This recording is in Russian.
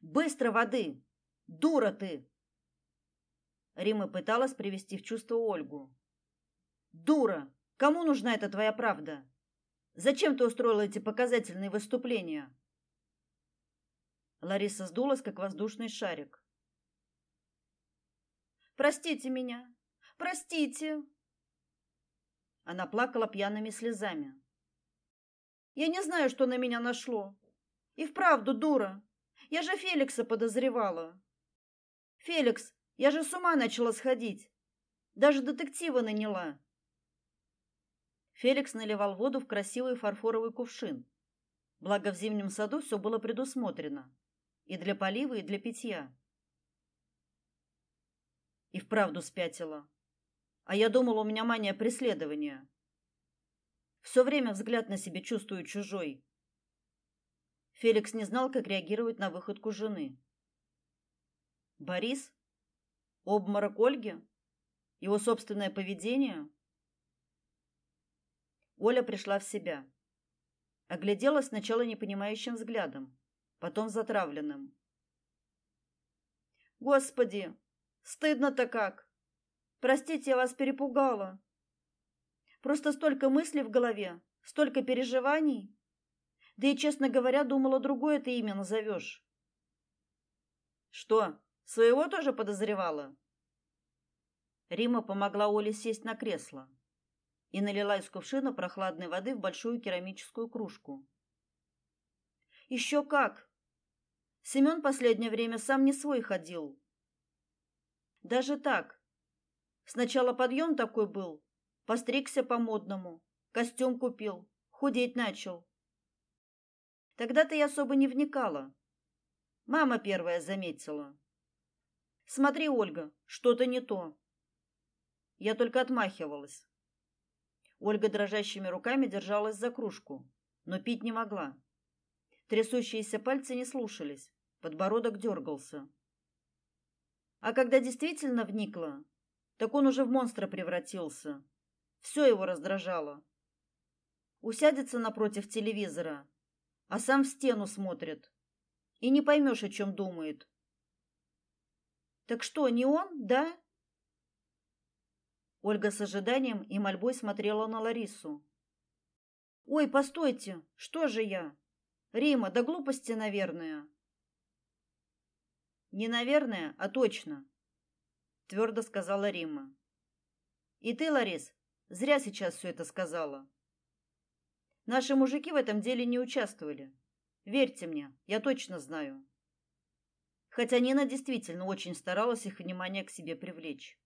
Быстро воды! Дура ты!» Рима пыталась привести в чувство Ольгу. «Дура! Кому нужна эта твоя правда? Зачем ты устроила эти показательные выступления?» Лариса сдулась, как воздушный шарик. «Простите меня! Простите!» Она плакала пьяными слезами. «Я не знаю, что на меня нашло. И вправду дура. Я же Феликса подозревала. Феликс, я же с ума начала сходить. Даже детектива наняла. Феликс наливал воду в красивый фарфоровый кувшин. Благо в зимнем саду все было предусмотрено. И для полива, и для питья. И вправду спятила. А я думала, у меня мания преследования. Все время взгляд на себе чувствую чужой. Феликс не знал, как реагировать на выходку жены. Борис? Обморок Ольги? Его собственное поведение? Оля пришла в себя. Огляделась сначала непонимающим взглядом, потом затравленным. Господи, стыдно-то как. Простите, я вас перепугала. Просто столько мыслей в голове, столько переживаний. Да и, честно говоря, думала, другое ты имя назовешь. Что, своего тоже подозревала? Рима помогла Оле сесть на кресло и налила из кувшина прохладной воды в большую керамическую кружку. «Еще как! Семен последнее время сам не свой ходил. Даже так. Сначала подъем такой был, постригся по-модному, костюм купил, худеть начал. Тогда-то я особо не вникала. Мама первая заметила. Смотри, Ольга, что-то не то. Я только отмахивалась. Ольга дрожащими руками держалась за кружку, но пить не могла. Трясущиеся пальцы не слушались, подбородок дергался. А когда действительно вникла, так он уже в монстра превратился. Все его раздражало. Усядется напротив телевизора, а сам в стену смотрит. И не поймешь, о чем думает. Так что, не он, да? Ольга с ожиданием и мольбой смотрела на Ларису. Ой, постойте, что же я? Рима, да глупости, наверное. Не наверное, а точно, твердо сказала Рима. И ты, Ларис, зря сейчас все это сказала. Наши мужики в этом деле не участвовали. Верьте мне, я точно знаю. Хотя Нина действительно очень старалась их внимание к себе привлечь.